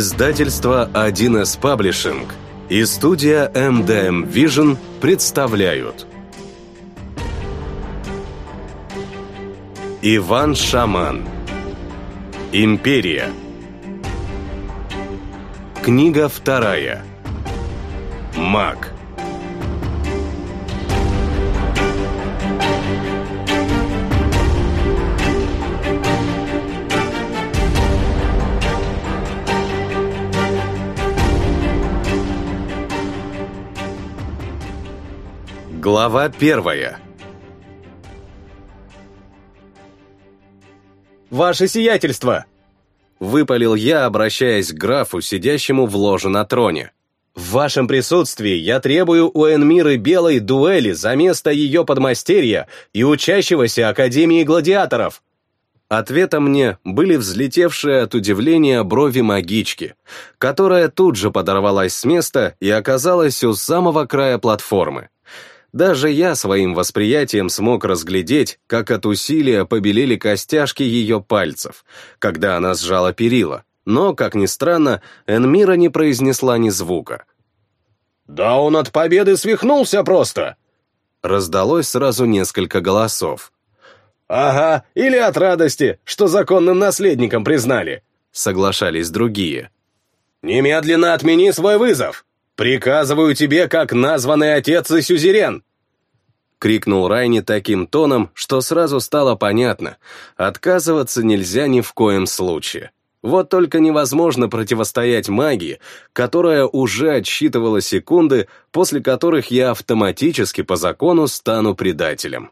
Издательство 1С Паблишинг и студия MDM Vision представляют. Иван Шаман. Империя Книга вторая. Маг Глава первая «Ваше сиятельство!» Выпалил я, обращаясь к графу, сидящему в ложе на троне. «В вашем присутствии я требую у Энмиры Белой дуэли за место ее подмастерья и учащегося Академии Гладиаторов!» Ответом мне были взлетевшие от удивления брови магички, которая тут же подорвалась с места и оказалась у самого края платформы. Даже я своим восприятием смог разглядеть, как от усилия побелели костяшки ее пальцев, когда она сжала перила, но, как ни странно, Энмира не произнесла ни звука. «Да он от победы свихнулся просто!» Раздалось сразу несколько голосов. «Ага, или от радости, что законным наследником признали», соглашались другие. «Немедленно отмени свой вызов! Приказываю тебе, как названный отец и сюзерен!» крикнул Райни таким тоном, что сразу стало понятно. Отказываться нельзя ни в коем случае. Вот только невозможно противостоять магии, которая уже отсчитывала секунды, после которых я автоматически по закону стану предателем.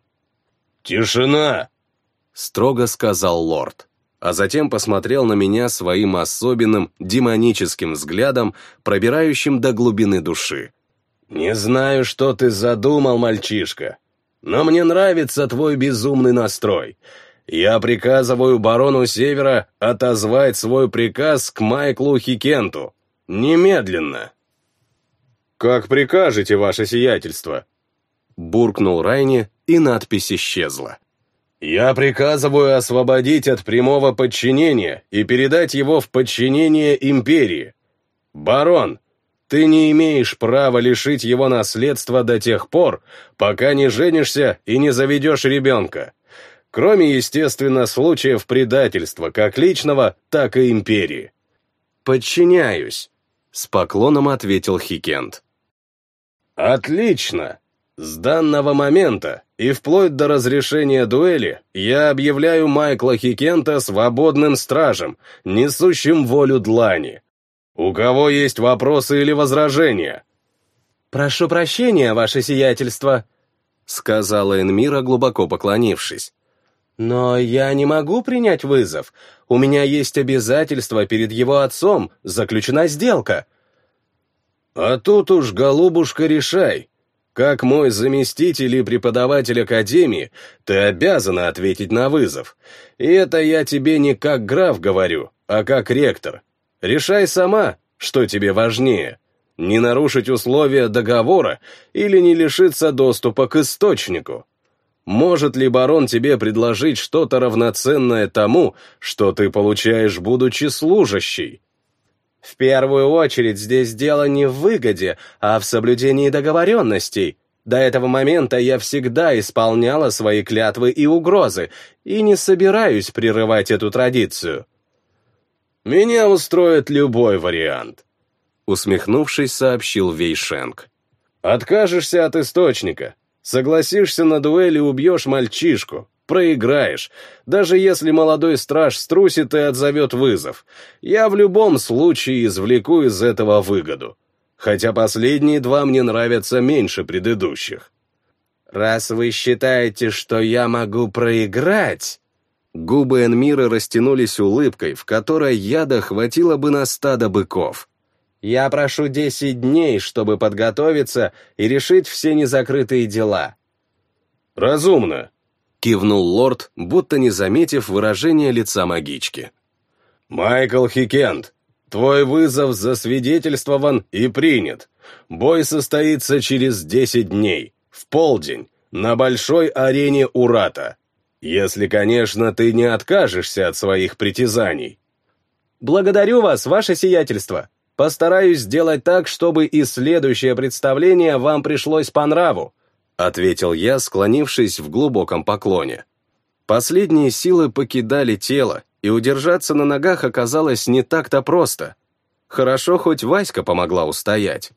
«Тишина!» — строго сказал лорд, а затем посмотрел на меня своим особенным демоническим взглядом, пробирающим до глубины души. «Не знаю, что ты задумал, мальчишка, но мне нравится твой безумный настрой. Я приказываю барону Севера отозвать свой приказ к Майклу Хикенту. Немедленно!» «Как прикажете, ваше сиятельство?» Буркнул Райни, и надпись исчезла. «Я приказываю освободить от прямого подчинения и передать его в подчинение империи. Барон, ты не имеешь права лишить его наследства до тех пор, пока не женишься и не заведешь ребенка. Кроме, естественно, случаев предательства как личного, так и империи. «Подчиняюсь», — с поклоном ответил Хикент. «Отлично! С данного момента и вплоть до разрешения дуэли я объявляю Майкла Хикента свободным стражем, несущим волю длани. «У кого есть вопросы или возражения?» «Прошу прощения, ваше сиятельство», — сказала Энмира, глубоко поклонившись. «Но я не могу принять вызов. У меня есть обязательства перед его отцом, заключена сделка». «А тут уж, голубушка, решай. Как мой заместитель и преподаватель академии, ты обязана ответить на вызов. И это я тебе не как граф говорю, а как ректор. Решай сама, что тебе важнее. Не нарушить условия договора или не лишиться доступа к источнику. Может ли барон тебе предложить что-то равноценное тому, что ты получаешь, будучи служащей? В первую очередь здесь дело не в выгоде, а в соблюдении договоренностей. До этого момента я всегда исполняла свои клятвы и угрозы, и не собираюсь прерывать эту традицию. «Меня устроит любой вариант», — усмехнувшись, сообщил Вейшенг. «Откажешься от источника, согласишься на дуэль и убьешь мальчишку, проиграешь, даже если молодой страж струсит и отзовет вызов. Я в любом случае извлеку из этого выгоду, хотя последние два мне нравятся меньше предыдущих». «Раз вы считаете, что я могу проиграть...» Губы Энмира растянулись улыбкой, в которой яда хватило бы на стадо быков. «Я прошу десять дней, чтобы подготовиться и решить все незакрытые дела». «Разумно», — кивнул лорд, будто не заметив выражения лица магички. «Майкл Хикент, твой вызов засвидетельствован и принят. Бой состоится через десять дней, в полдень, на большой арене Урата. Если, конечно, ты не откажешься от своих притязаний. Благодарю вас, ваше сиятельство. Постараюсь сделать так, чтобы и следующее представление вам пришлось по нраву», ответил я, склонившись в глубоком поклоне. Последние силы покидали тело, и удержаться на ногах оказалось не так-то просто. Хорошо, хоть Васька помогла устоять.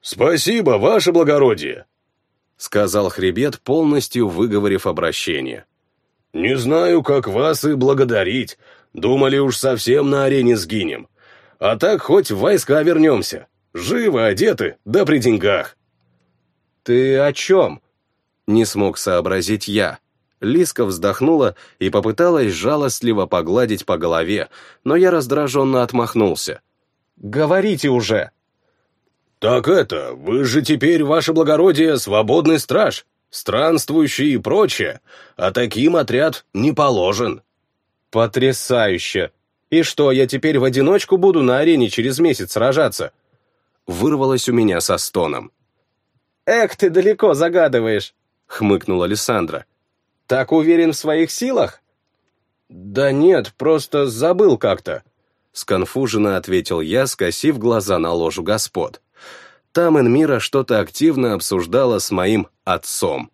«Спасибо, ваше благородие», — сказал хребет, полностью выговорив обращение. «Не знаю, как вас и благодарить. Думали, уж совсем на арене сгинем. А так хоть в войска вернемся. Живы, одеты, да при деньгах. Ты о чем? Не смог сообразить я. Лиска вздохнула и попыталась жалостливо погладить по голове, но я раздраженно отмахнулся. «Говорите уже!» «Так это, вы же теперь, ваше благородие, свободный страж, странствующий и прочее, а таким отряд не положен». «Потрясающе! И что, я теперь в одиночку буду на арене через месяц сражаться?» Вырвалось у меня со стоном. «Эх, ты далеко загадываешь!» — хмыкнула Лиссандра. «Так уверен в своих силах?» «Да нет, просто забыл как-то», — сконфуженно ответил я, скосив глаза на ложу господ. Там Энмира что-то активно обсуждала с моим отцом.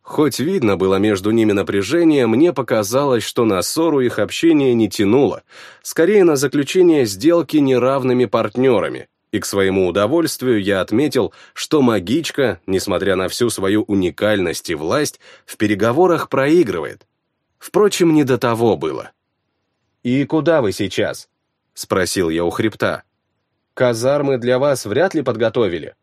Хоть видно было между ними напряжение, мне показалось, что на ссору их общение не тянуло, скорее на заключение сделки неравными партнерами, и к своему удовольствию я отметил, что магичка, несмотря на всю свою уникальность и власть, в переговорах проигрывает. Впрочем, не до того было. «И куда вы сейчас?» — спросил я у хребта. «Казармы для вас вряд ли подготовили?»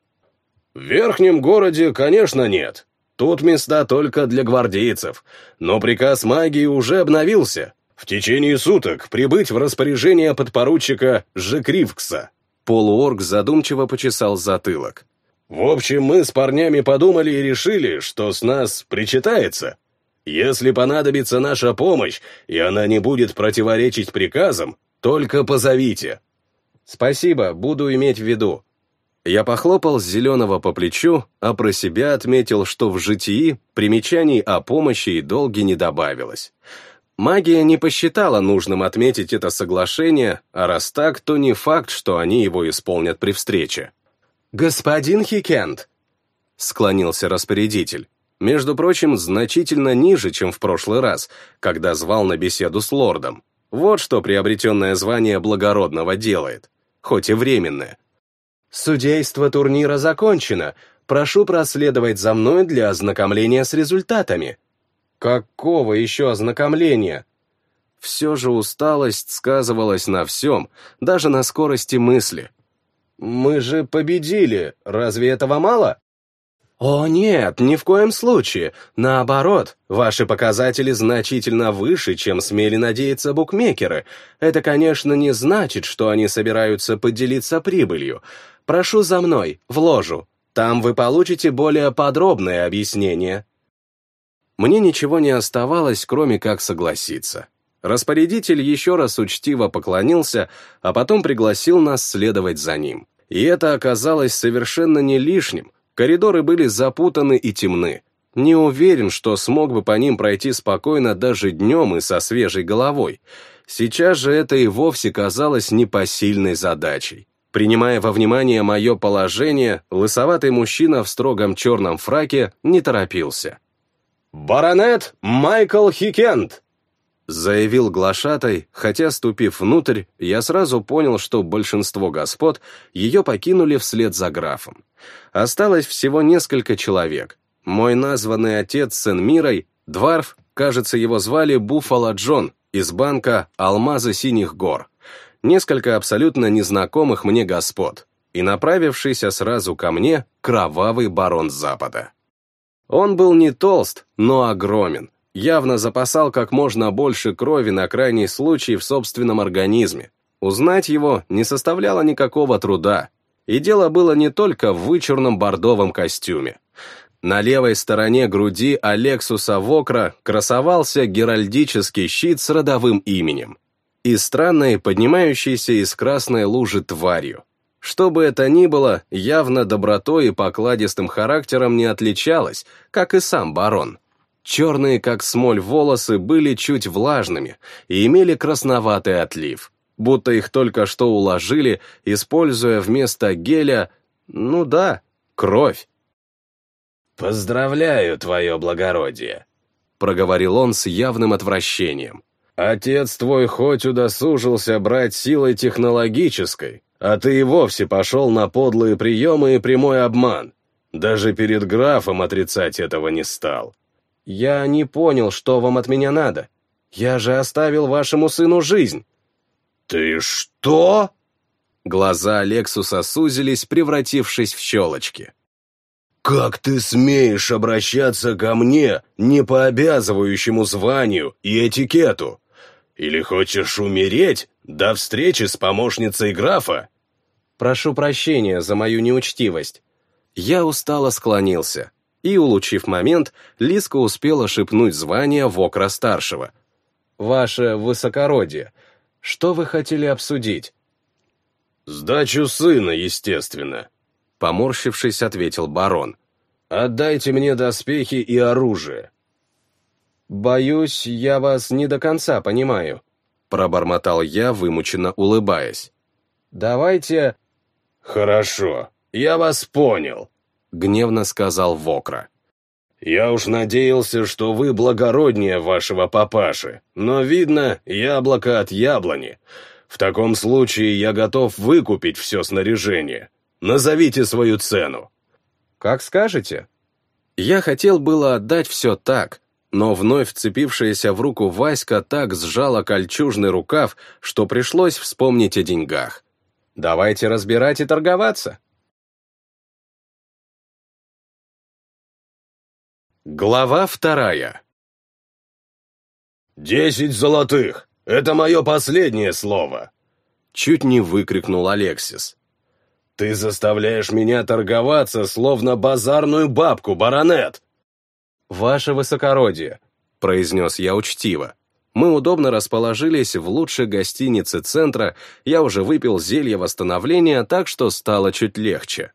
«В верхнем городе, конечно, нет», Тут места только для гвардейцев, но приказ магии уже обновился. В течение суток прибыть в распоряжение подпоручика Жекривкса. Полуорг задумчиво почесал затылок. В общем, мы с парнями подумали и решили, что с нас причитается. Если понадобится наша помощь, и она не будет противоречить приказам, только позовите. Спасибо, буду иметь в виду. Я похлопал зеленого по плечу, а про себя отметил, что в житии примечаний о помощи и долге не добавилось. Магия не посчитала нужным отметить это соглашение, а раз так, то не факт, что они его исполнят при встрече. «Господин Хикент!» — склонился распорядитель. Между прочим, значительно ниже, чем в прошлый раз, когда звал на беседу с лордом. Вот что приобретенное звание благородного делает, хоть и временное. Судейство турнира закончено. Прошу проследовать за мной для ознакомления с результатами. Какого еще ознакомления? Все же усталость сказывалась на всем, даже на скорости мысли. Мы же победили, разве этого мало? О нет, ни в коем случае. Наоборот, ваши показатели значительно выше, чем смели надеяться букмекеры. Это, конечно, не значит, что они собираются поделиться прибылью. Прошу за мной, в ложу. Там вы получите более подробное объяснение. Мне ничего не оставалось, кроме как согласиться. Распорядитель еще раз учтиво поклонился, а потом пригласил нас следовать за ним. И это оказалось совершенно не лишним. Коридоры были запутаны и темны. Не уверен, что смог бы по ним пройти спокойно даже днем и со свежей головой. Сейчас же это и вовсе казалось непосильной задачей. Принимая во внимание мое положение, лысоватый мужчина в строгом черном фраке не торопился. «Баронет Майкл Хикент!» заявил глашатай, хотя, ступив внутрь, я сразу понял, что большинство господ ее покинули вслед за графом. Осталось всего несколько человек. Мой названный отец с Энмирой, Дварф, кажется, его звали Буффало Джон, из банка «Алмазы синих гор», несколько абсолютно незнакомых мне господ и направившийся сразу ко мне кровавый барон Запада. Он был не толст, но огромен, явно запасал как можно больше крови на крайний случай в собственном организме. Узнать его не составляло никакого труда, и дело было не только в вычурном бордовом костюме. На левой стороне груди Алексуса Вокра красовался геральдический щит с родовым именем и странной, поднимающейся из красной лужи тварью. Что бы это ни было, явно добротой и покладистым характером не отличалось, как и сам барон. Черные, как смоль, волосы были чуть влажными и имели красноватый отлив. будто их только что уложили, используя вместо геля, ну да, кровь. «Поздравляю, твое благородие», — проговорил он с явным отвращением. «Отец твой хоть удосужился брать силой технологической, а ты и вовсе пошел на подлые приемы и прямой обман. Даже перед графом отрицать этого не стал». «Я не понял, что вам от меня надо. Я же оставил вашему сыну жизнь». «Ты что?» Глаза Алексуса сузились, превратившись в щелочки. «Как ты смеешь обращаться ко мне, не по обязывающему званию и этикету? Или хочешь умереть до встречи с помощницей графа?» «Прошу прощения за мою неучтивость». Я устало склонился, и, улучив момент, Лиска успела шепнуть звание Вокра-старшего. «Ваше высокородие, что вы хотели обсудить?» «Сдачу сына, естественно», — поморщившись, ответил барон. «Отдайте мне доспехи и оружие». «Боюсь, я вас не до конца понимаю», — пробормотал я, вымученно улыбаясь. «Давайте...» «Хорошо, я вас понял», — гневно сказал Вокра. «Я уж надеялся, что вы благороднее вашего папаши, но, видно, яблоко от яблони. В таком случае я готов выкупить все снаряжение. Назовите свою цену». «Как скажете». Я хотел было отдать все так, но вновь вцепившаяся в руку Васька так сжала кольчужный рукав, что пришлось вспомнить о деньгах. «Давайте разбирать и торговаться». Глава вторая «Десять золотых! Это мое последнее слово!» Чуть не выкрикнул Алексис. «Ты заставляешь меня торговаться, словно базарную бабку, баронет!» «Ваше высокородие», — произнес я учтиво. Мы удобно расположились в лучшей гостинице центра, я уже выпил зелье восстановления, так что стало чуть легче.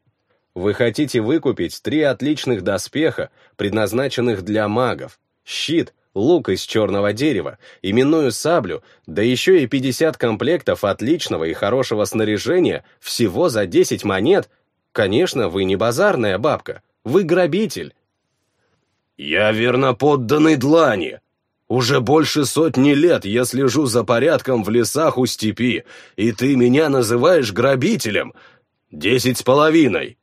Вы хотите выкупить три отличных доспеха, предназначенных для магов, щит, лук из черного дерева, именную саблю, да еще и 50 комплектов отличного и хорошего снаряжения всего за 10 монет. Конечно, вы не базарная бабка, вы грабитель. Я верно подданный длани. Уже больше сотни лет я слежу за порядком в лесах у степи, и ты меня называешь грабителем. Десять с половиной.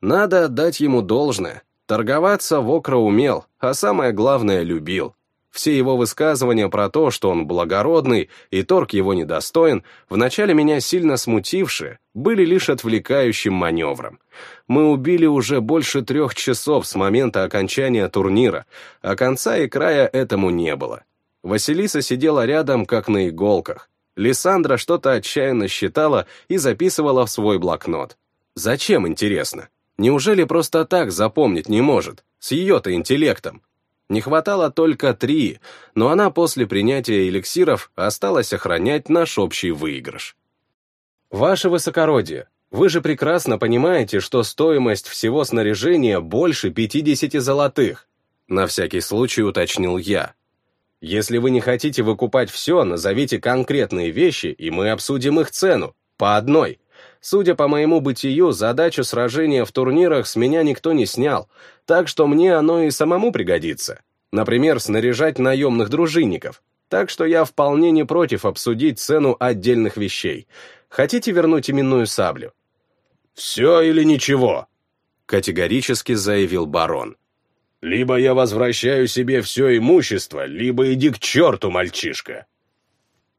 Надо отдать ему должное. Торговаться Вокра умел, а самое главное — любил. Все его высказывания про то, что он благородный и торг его недостоин, вначале меня сильно смутившие, были лишь отвлекающим маневром. Мы убили уже больше трех часов с момента окончания турнира, а конца и края этому не было. Василиса сидела рядом, как на иголках. Лиссандра что-то отчаянно считала и записывала в свой блокнот. Зачем, интересно? Неужели просто так запомнить не может? С ее-то интеллектом. Не хватало только три, но она после принятия эликсиров осталась охранять наш общий выигрыш. «Ваше высокородие, вы же прекрасно понимаете, что стоимость всего снаряжения больше 50 золотых», на всякий случай уточнил я. «Если вы не хотите выкупать все, назовите конкретные вещи, и мы обсудим их цену, по одной. Судя по моему бытию, задачу сражения в турнирах с меня никто не снял, так что мне оно и самому пригодится. Например, снаряжать наемных дружинников. Так что я вполне не против обсудить цену отдельных вещей. Хотите вернуть именную саблю? «Все или ничего», — категорически заявил барон. «Либо я возвращаю себе все имущество, либо иди к черту, мальчишка».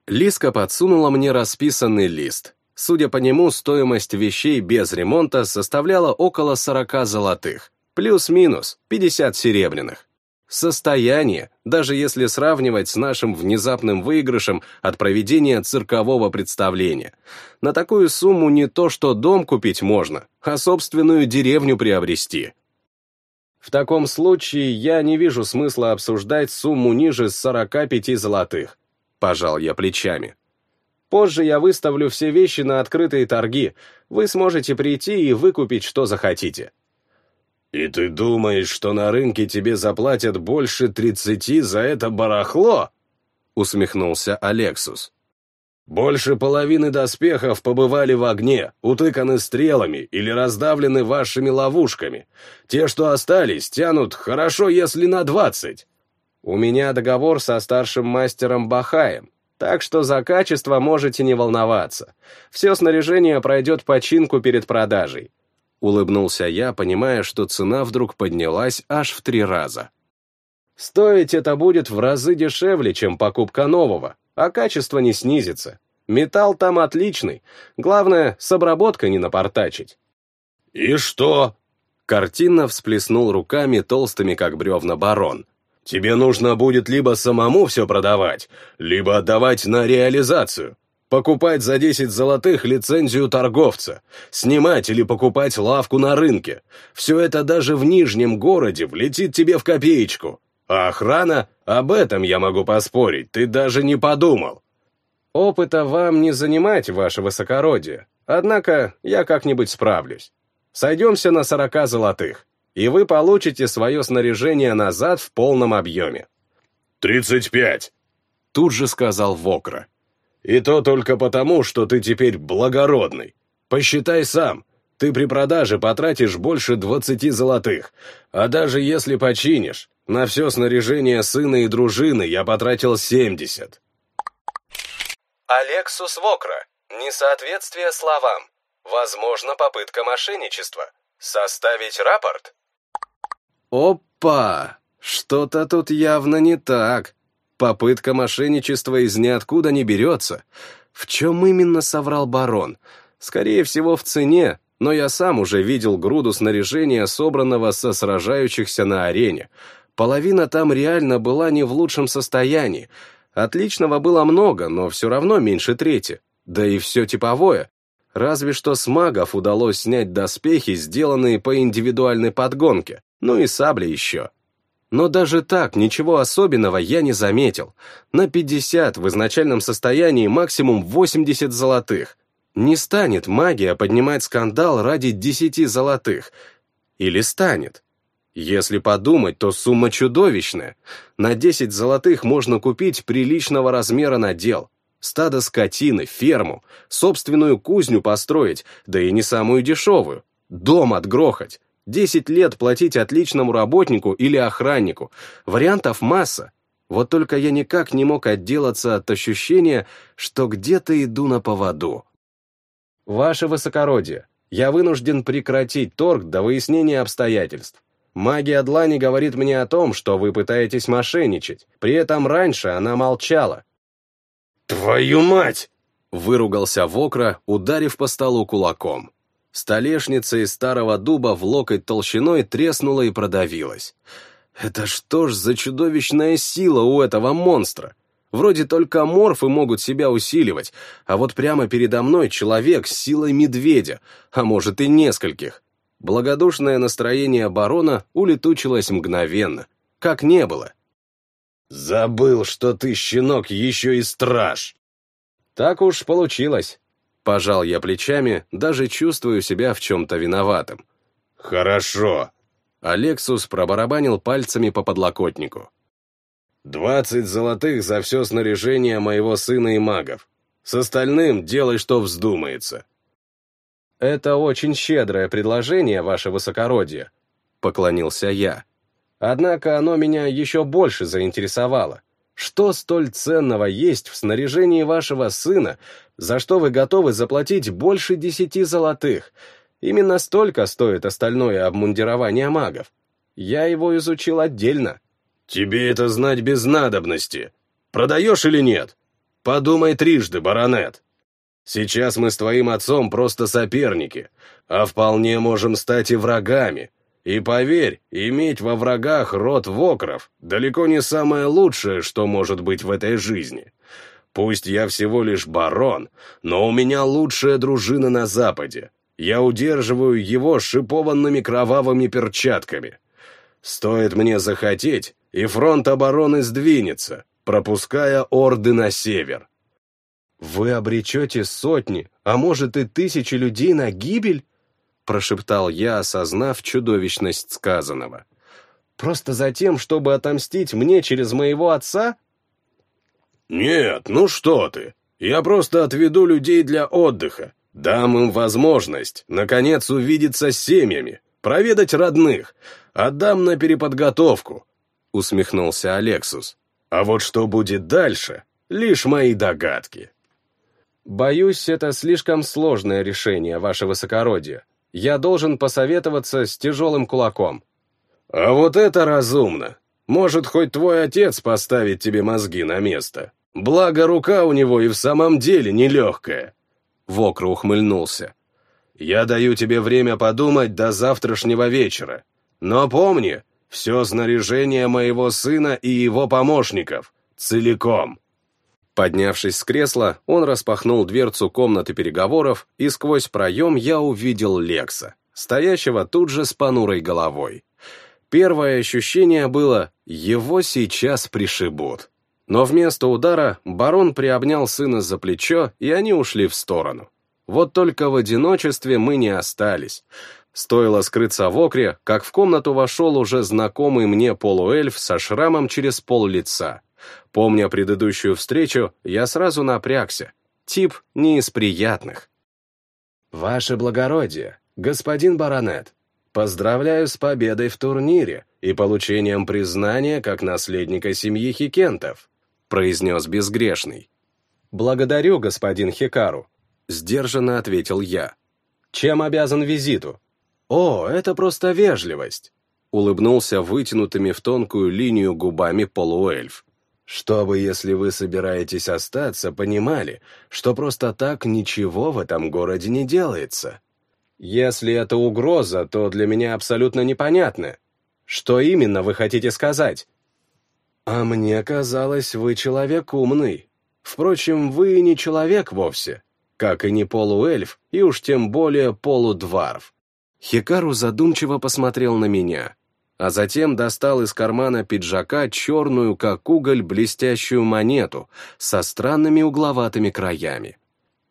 Лиска подсунула мне расписанный лист. Судя по нему, стоимость вещей без ремонта составляла около 40 золотых, плюс-минус 50 серебряных. Состояние, даже если сравнивать с нашим внезапным выигрышем от проведения циркового представления. На такую сумму не то что дом купить можно, а собственную деревню приобрести. В таком случае я не вижу смысла обсуждать сумму ниже 45 золотых. Пожал я плечами. Позже я выставлю все вещи на открытые торги. Вы сможете прийти и выкупить, что захотите». «И ты думаешь, что на рынке тебе заплатят больше тридцати за это барахло?» усмехнулся Алексус. Больше половины доспехов побывали в огне, утыканы стрелами или раздавлены вашими ловушками. Те, что остались, тянут хорошо, если на двадцать. У меня договор со старшим мастером Бахаем, так что за качество можете не волноваться. Все снаряжение пройдет починку перед продажей. Улыбнулся я, понимая, что цена вдруг поднялась аж в три раза. Стоить это будет в разы дешевле, чем покупка нового, а качество не снизится. Металл там отличный, главное, с обработкой не напортачить. «И что?» Картинно всплеснул руками толстыми, как бревна, барон. «Тебе нужно будет либо самому все продавать, либо отдавать на реализацию. Покупать за 10 золотых лицензию торговца, снимать или покупать лавку на рынке. Все это даже в Нижнем городе влетит тебе в копеечку. А охрана? Об этом я могу поспорить, ты даже не подумал. Опыта вам не занимать, ваше высокородие. Однако я как-нибудь справлюсь. Сойдемся на 40 золотых, и вы получите свое снаряжение назад в полном объеме. «Тридцать пять!» Тут же сказал Вокра. И то только потому, что ты теперь благородный. Посчитай сам, ты при продаже потратишь больше двадцати золотых, а даже если починишь, на все снаряжение сына и дружины я потратил семьдесят. Алексус Вокра. Несоответствие словам. Возможно, попытка мошенничества. Составить рапорт? Опа! Что-то тут явно не так. Попытка мошенничества из ниоткуда не берется. В чем именно соврал барон? Скорее всего, в цене, но я сам уже видел груду снаряжения, собранного со сражающихся на арене. Половина там реально была не в лучшем состоянии. Отличного было много, но все равно меньше трети. Да и все типовое. Разве что с магов удалось снять доспехи, сделанные по индивидуальной подгонке. Ну и сабли еще. Но даже так ничего особенного я не заметил. На 50 в изначальном состоянии максимум 80 золотых. Не станет магия поднимать скандал ради 10 золотых. Или станет? Если подумать, то сумма чудовищная. На 10 золотых можно купить приличного размера надел. Стадо скотины, ферму, собственную кузню построить, да и не самую дешевую. Дом отгрохать. Десять лет платить отличному работнику или охраннику. Вариантов масса. Вот только я никак не мог отделаться от ощущения, что где-то иду на поводу. Ваше высокородие, я вынужден прекратить торг до выяснения обстоятельств. Магия Длани говорит мне о том, что вы пытаетесь мошенничать. При этом раньше она молчала. «Твою мать!» — выругался Вокра, ударив по столу кулаком. Столешница из старого дуба в локоть толщиной треснула и продавилась. Это что ж за чудовищная сила у этого монстра? Вроде только морфы могут себя усиливать, а вот прямо передо мной человек с силой медведя, а может и нескольких. Благодушное настроение барона улетучилось мгновенно, как не было. «Забыл, что ты, щенок, еще и страж!» Так уж получилось. Пожал я плечами, даже чувствую себя в чем-то виноватым. «Хорошо». Алексус пробарабанил пальцами по подлокотнику. «Двадцать золотых за все снаряжение моего сына и магов. С остальным делай, что вздумается». «Это очень щедрое предложение, ваше высокородие», — поклонился я. «Однако оно меня еще больше заинтересовало. Что столь ценного есть в снаряжении вашего сына, за что вы готовы заплатить больше десяти золотых? Именно столько стоит остальное обмундирование магов. Я его изучил отдельно. Тебе это знать без надобности. Продаешь или нет? Подумай трижды, баронет. Сейчас мы с твоим отцом просто соперники, а вполне можем стать и врагами. И поверь, иметь во врагах род вокров далеко не самое лучшее, что может быть в этой жизни. Пусть я всего лишь барон, но у меня лучшая дружина на западе. Я удерживаю его шипованными кровавыми перчатками. Стоит мне захотеть, и фронт обороны сдвинется, пропуская орды на север. Вы обречете сотни, а может и тысячи людей на гибель? Прошептал я, осознав чудовищность сказанного. «Просто за тем, чтобы отомстить мне через моего отца?» «Нет, ну что ты! Я просто отведу людей для отдыха, дам им возможность, наконец, увидеться с семьями, проведать родных, отдам на переподготовку», — усмехнулся Алексус. «А вот что будет дальше, лишь мои догадки». «Боюсь, это слишком сложное решение, ваше высокородие. Я должен посоветоваться с тяжелым кулаком». «А вот это разумно. Может, хоть твой отец поставит тебе мозги на место. Благо, рука у него и в самом деле нелегкая». Вокра ухмыльнулся. «Я даю тебе время подумать до завтрашнего вечера. Но помни, все снаряжение моего сына и его помощников. Целиком». Поднявшись с кресла, он распахнул дверцу комнаты переговоров, и сквозь проем я увидел Лекса, стоящего тут же с понурой головой. Первое ощущение было «его сейчас пришибут». Но вместо удара барон приобнял сына за плечо, и они ушли в сторону. Вот только в одиночестве мы не остались. Стоило скрыться в окре, как в комнату вошел уже знакомый мне полуэльф со шрамом через пол лица. Помня предыдущую встречу, я сразу напрягся. Тип не из приятных. «Ваше благородие, господин баронет, поздравляю с победой в турнире и получением признания как наследника семьи Хикентов», произнес безгрешный. «Благодарю, господин Хикару», сдержанно ответил я. «Чем обязан визиту?» «О, это просто вежливость», улыбнулся вытянутыми в тонкую линию губами полуэльф. Чтобы, если вы собираетесь остаться, понимали, что просто так ничего в этом городе не делается. Если это угроза, то для меня абсолютно непонятно. Что именно вы хотите сказать? А мне казалось, вы человек умный. Впрочем, вы не человек вовсе, как и не полуэльф, и уж тем более полудварф. Хикару задумчиво посмотрел на меня а затем достал из кармана пиджака черную, как уголь, блестящую монету со странными угловатыми краями.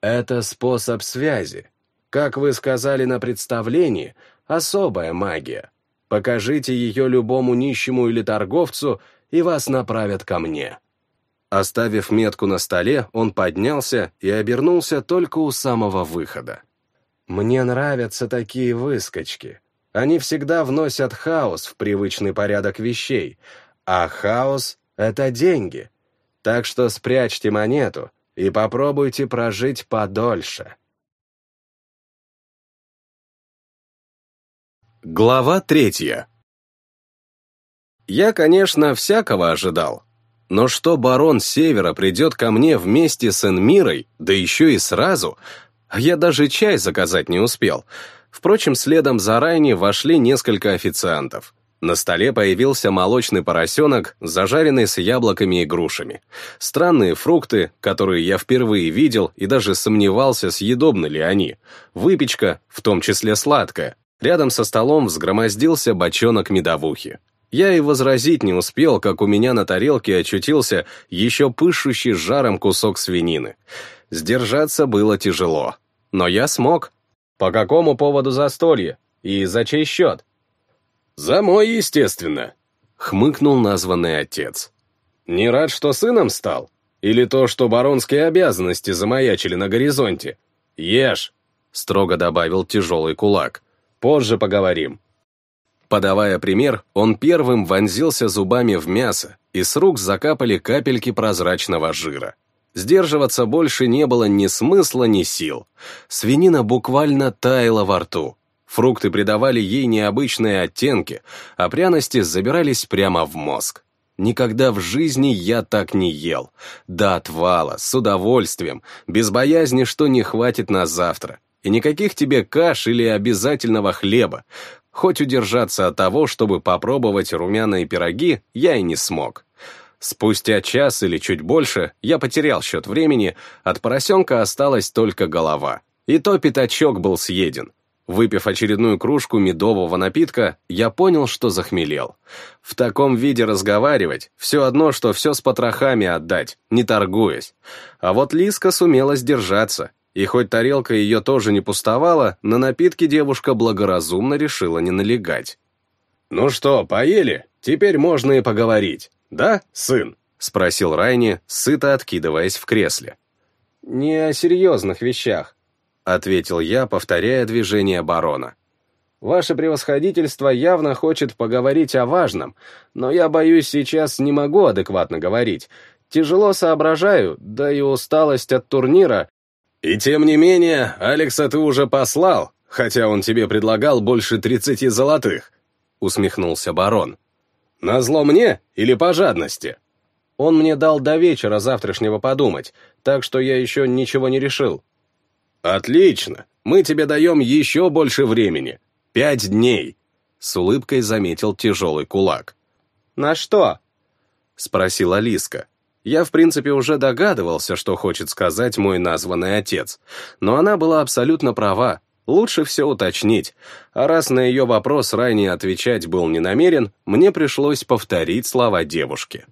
Это способ связи. Как вы сказали на представлении, особая магия. Покажите ее любому нищему или торговцу, и вас направят ко мне. Оставив метку на столе, он поднялся и обернулся только у самого выхода. «Мне нравятся такие выскочки», они всегда вносят хаос в привычный порядок вещей, а хаос — это деньги. Так что спрячьте монету и попробуйте прожить подольше. Глава третья. Я, конечно, всякого ожидал. Но что барон Севера придет ко мне вместе с Энмирой, да еще и сразу, я даже чай заказать не успел — Впрочем, следом за Райни вошли несколько официантов. На столе появился молочный поросенок, зажаренный с яблоками и грушами. Странные фрукты, которые я впервые видел и даже сомневался, съедобны ли они. Выпечка, в том числе сладкая. Рядом со столом взгромоздился бочонок медовухи. Я и возразить не успел, как у меня на тарелке очутился еще пышущий жаром кусок свинины. Сдержаться было тяжело. Но я смог. По какому поводу застолье? И за чей счет? За мой, естественно, хмыкнул названный отец. Не рад, что сыном стал? Или то, что баронские обязанности замаячили на горизонте? Ешь, строго добавил тяжелый кулак. Позже поговорим. Подавая пример, он первым вонзился зубами в мясо, и с рук закапали капельки прозрачного жира. Сдерживаться больше не было ни смысла, ни сил. Свинина буквально таяла во рту. Фрукты придавали ей необычные оттенки, а пряности забирались прямо в мозг. Никогда в жизни я так не ел. До отвала, с удовольствием, без боязни, что не хватит на завтра. И никаких тебе каш или обязательного хлеба. Хоть удержаться от того, чтобы попробовать румяные пироги, я и не смог. Спустя час или чуть больше, я потерял счет времени, от поросенка осталась только голова. И то пятачок был съеден. Выпив очередную кружку медового напитка, я понял, что захмелел. В таком виде разговаривать, все одно, что все с потрохами отдать, не торгуясь. А вот Лиска сумела сдержаться, и хоть тарелка ее тоже не пустовала, на напитки девушка благоразумно решила не налегать. «Ну что, поели? Теперь можно и поговорить». «Да, сын?» — спросил Райни, сыто откидываясь в кресле. не о серьезных вещах», — ответил я, повторяя движение барона. «Ваше превосходительство явно хочет поговорить о важном, но я боюсь, сейчас не могу адекватно говорить. Тяжело соображаю, да и усталость от турнира. И тем не менее, Алекса ты уже послал, хотя он тебе предлагал больше тридцати золотых», — усмехнулся барон. «Назло мне или по жадности?» Он мне дал до вечера завтрашнего подумать, так что я еще ничего не решил. «Отлично! Мы тебе даем еще больше времени. Пять дней!» С улыбкой заметил тяжелый кулак. «На что?» — спросила Лиска. Я, в принципе, уже догадывался, что хочет сказать мой названный отец, но она была абсолютно права. Лучше все уточнить, а раз на ее вопрос ранее отвечать был не намерен, мне пришлось повторить слова девушки.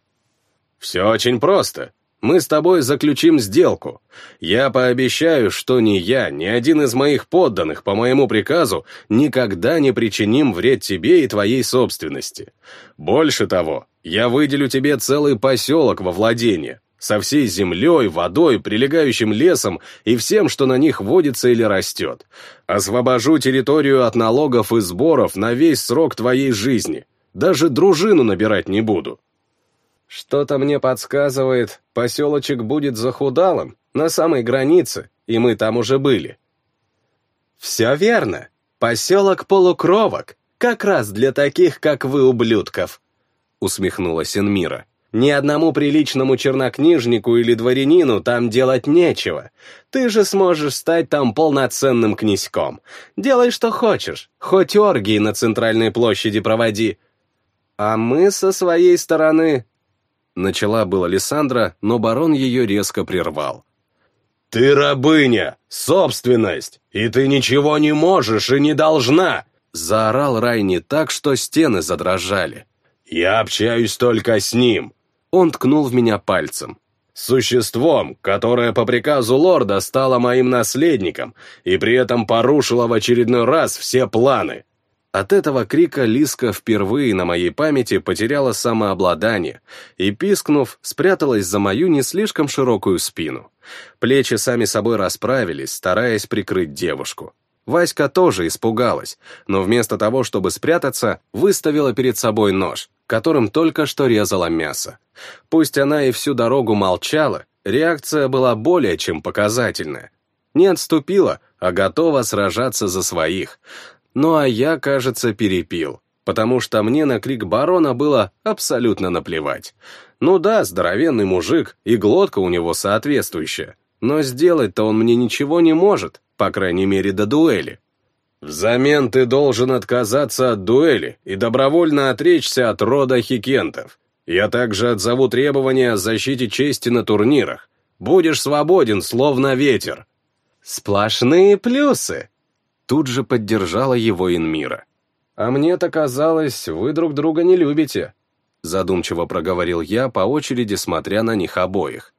«Все очень просто. Мы с тобой заключим сделку. Я пообещаю, что ни я, ни один из моих подданных по моему приказу никогда не причиним вред тебе и твоей собственности. Больше того, я выделю тебе целый поселок во владение, со всей землей, водой, прилегающим лесом и всем, что на них водится или растет. Освобожу территорию от налогов и сборов на весь срок твоей жизни. Даже дружину набирать не буду. Что-то мне подсказывает, поселочек будет захудалым, на самой границе, и мы там уже были. Все верно. Поселок полукровок, как раз для таких, как вы, ублюдков, усмехнулась Энмира. Ни одному приличному чернокнижнику или дворянину там делать нечего. Ты же сможешь стать там полноценным князьком. Делай, что хочешь, хоть оргии на центральной площади проводи. А мы со своей стороны Начала была Лиссандра, но барон ее резко прервал. «Ты рабыня, собственность, и ты ничего не можешь и не должна!» Заорал Райни так, что стены задрожали. «Я общаюсь только с ним!» Он ткнул в меня пальцем. «Существом, которое по приказу лорда стало моим наследником и при этом порушило в очередной раз все планы. От этого крика Лиска впервые на моей памяти потеряла самообладание и, пискнув, спряталась за мою не слишком широкую спину. Плечи сами собой расправились, стараясь прикрыть девушку. Васька тоже испугалась, но вместо того, чтобы спрятаться, выставила перед собой нож, которым только что резала мясо. Пусть она и всю дорогу молчала, реакция была более чем показательная. Не отступила, а готова сражаться за своих. Ну а я, кажется, перепил, потому что мне на крик барона было абсолютно наплевать. Ну да, здоровенный мужик, и глотка у него соответствующая, но сделать-то он мне ничего не может, по крайней мере до дуэли. Взамен ты должен отказаться от дуэли и добровольно отречься от рода хикентов. Я также отзову требования о защите чести на турнирах. Будешь свободен, словно ветер. Сплошные плюсы, Тут же поддержала его Инмира. «А мне-то казалось, вы друг друга не любите», задумчиво проговорил я, по очереди смотря на них обоих.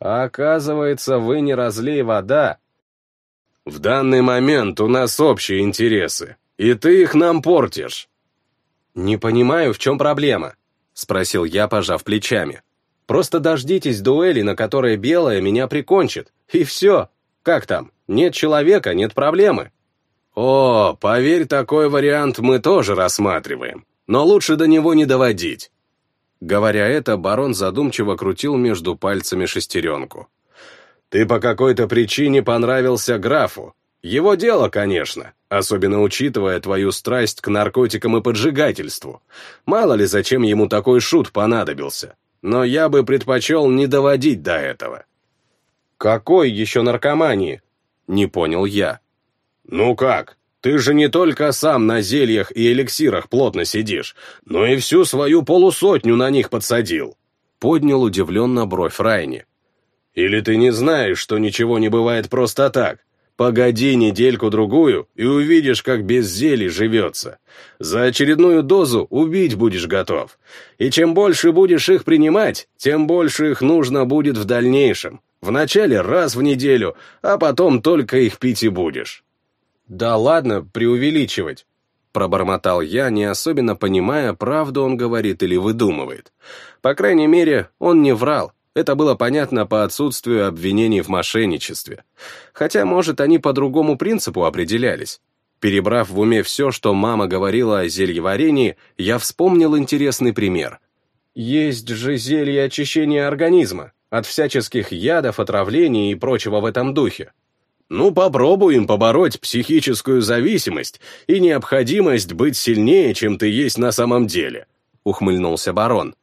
«А оказывается, вы не разлей вода». «В данный момент у нас общие интересы, и ты их нам портишь». «Не понимаю, в чем проблема», — спросил я, пожав плечами. «Просто дождитесь дуэли, на которой белая меня прикончит, и все. Как там? Нет человека, нет проблемы». «О, поверь, такой вариант мы тоже рассматриваем, но лучше до него не доводить». Говоря это, барон задумчиво крутил между пальцами шестеренку. «Ты по какой-то причине понравился графу. Его дело, конечно, особенно учитывая твою страсть к наркотикам и поджигательству. Мало ли, зачем ему такой шут понадобился. Но я бы предпочел не доводить до этого». «Какой еще наркомании?» Не понял я. «Ну как? Ты же не только сам на зельях и эликсирах плотно сидишь, но и всю свою полусотню на них подсадил», — поднял удивленно бровь Райни. «Или ты не знаешь, что ничего не бывает просто так? Погоди недельку-другую и увидишь, как без зелий живется. За очередную дозу убить будешь готов. И чем больше будешь их принимать, тем больше их нужно будет в дальнейшем. Вначале раз в неделю, а потом только их пить и будешь». «Да ладно, преувеличивать», — пробормотал я, не особенно понимая, правду он говорит или выдумывает. По крайней мере, он не врал, Это было понятно по отсутствию обвинений в мошенничестве. Хотя, может, они по другому принципу определялись. Перебрав в уме все, что мама говорила о зельеварении, я вспомнил интересный пример. Есть же зелье очищения организма от всяческих ядов, отравлений и прочего в этом духе. Ну, попробуем побороть психическую зависимость и необходимость быть сильнее, чем ты есть на самом деле, ухмыльнулся барон.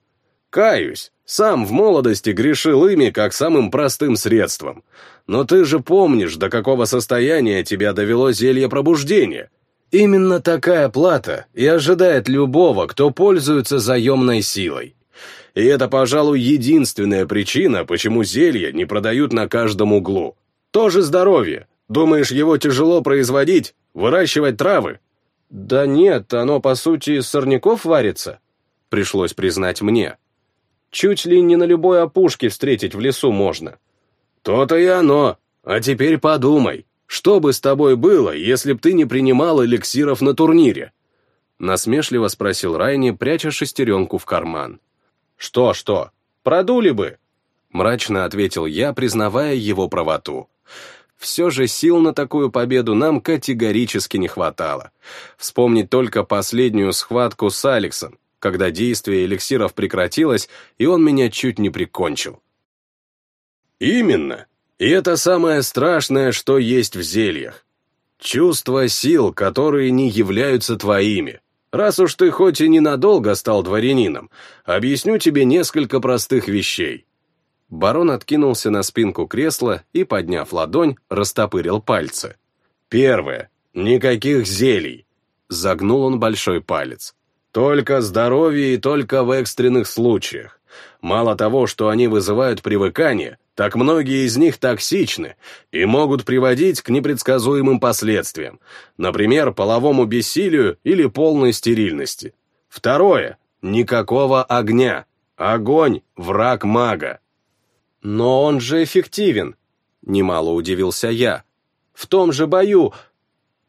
Каюсь, сам в молодости грешил ими как самым простым средством. Но ты же помнишь, до какого состояния тебя довело зелье пробуждения. Именно такая плата и ожидает любого, кто пользуется заемной силой. И это, пожалуй, единственная причина, почему зелья не продают на каждом углу. Тоже здоровье. Думаешь, его тяжело производить, выращивать травы? Да нет, оно, по сути, из сорняков варится. Пришлось признать мне. Чуть ли не на любой опушке встретить в лесу можно. То-то и оно. А теперь подумай, что бы с тобой было, если б ты не принимал эликсиров на турнире? Насмешливо спросил Райни, пряча шестеренку в карман. Что-что, продули бы? Мрачно ответил я, признавая его правоту. Все же сил на такую победу нам категорически не хватало. Вспомнить только последнюю схватку с Алексом, когда действие эликсиров прекратилось, и он меня чуть не прикончил. Именно. И это самое страшное, что есть в зельях. Чувство сил, которые не являются твоими. Раз уж ты хоть и ненадолго стал дворянином, объясню тебе несколько простых вещей. Барон откинулся на спинку кресла и, подняв ладонь, растопырил пальцы. Первое. Никаких зелий. Загнул он большой палец. Только здоровье и только в экстренных случаях. Мало того, что они вызывают привыкание, так многие из них токсичны и могут приводить к непредсказуемым последствиям, например, половому бессилию или полной стерильности. Второе. Никакого огня. Огонь – враг мага. Но он же эффективен, немало удивился я. В том же бою...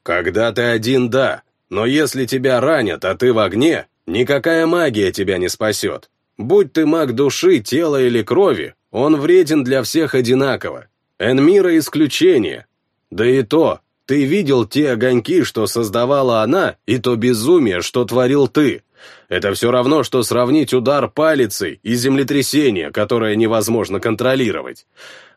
Когда ты один, да, но если тебя ранят, а ты в огне, никакая магия тебя не спасет. Будь ты маг души, тела или крови, он вреден для всех одинаково. Энмира исключение. Да и то, ты видел те огоньки, что создавала она, и то безумие, что творил ты. Это все равно, что сравнить удар палицей и землетрясение, которое невозможно контролировать.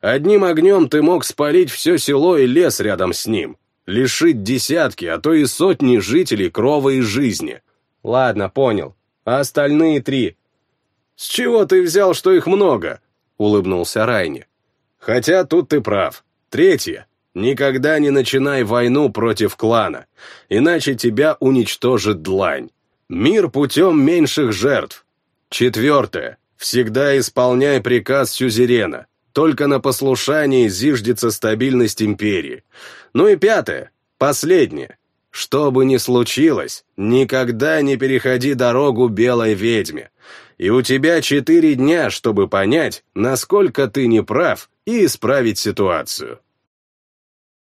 Одним огнем ты мог спалить все село и лес рядом с ним лишить десятки, а то и сотни жителей крова и жизни. Ладно, понял. А остальные три? С чего ты взял, что их много? Улыбнулся Райни. Хотя тут ты прав. Третье. Никогда не начинай войну против клана, иначе тебя уничтожит длань. Мир путем меньших жертв. Четвертое. Всегда исполняй приказ сюзерена. Только на послушании зиждется стабильность империи. Ну и пятое, последнее. Что бы ни случилось, никогда не переходи дорогу белой ведьме. И у тебя четыре дня, чтобы понять, насколько ты не прав, и исправить ситуацию.